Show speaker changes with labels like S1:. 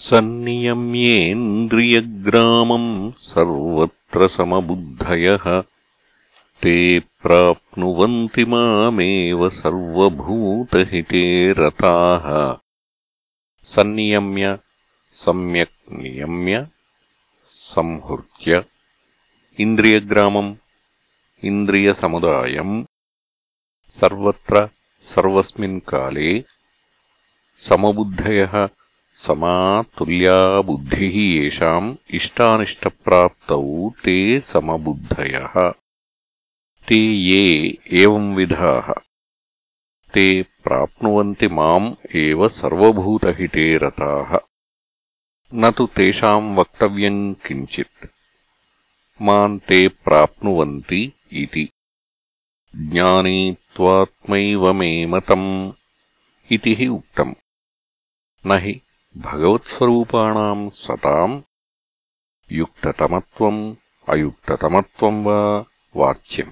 S1: सन्नियम्येन्द्रियग्रामम् सर्वत्र समबुद्धयः। ते प्राप्नुवन्ति मामेव सर्वभूतहिते रताः। सन्नियम्य सम्यक् नियम्य संहृत्य इन्द्रियग्रामम् इन्द्रियसमुदायम् सर्वत्र सर्वस्मिन् काले समबुद्धयः समा तुल्या बुद्धिः येषाम् इष्टानिष्टप्राप्तौ ते समबुद्धयः। ते ये एवंविधाः ते प्राप्नुवन्ति माम् एव सर्वभूतहिते रताः। न तु तेषाम् वक्तव्यम् किञ्चित्। माम् ते प्राप्नुवन्ति इति। ज्ञानी त्वात्मैव मे मतम् इति हि उक्तम्। न हि భగవత్స్వరూపాణం సతాం యుక్తతమత్వం అయుక్తతమత్వం వా వాచ్యం